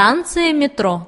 станция метро.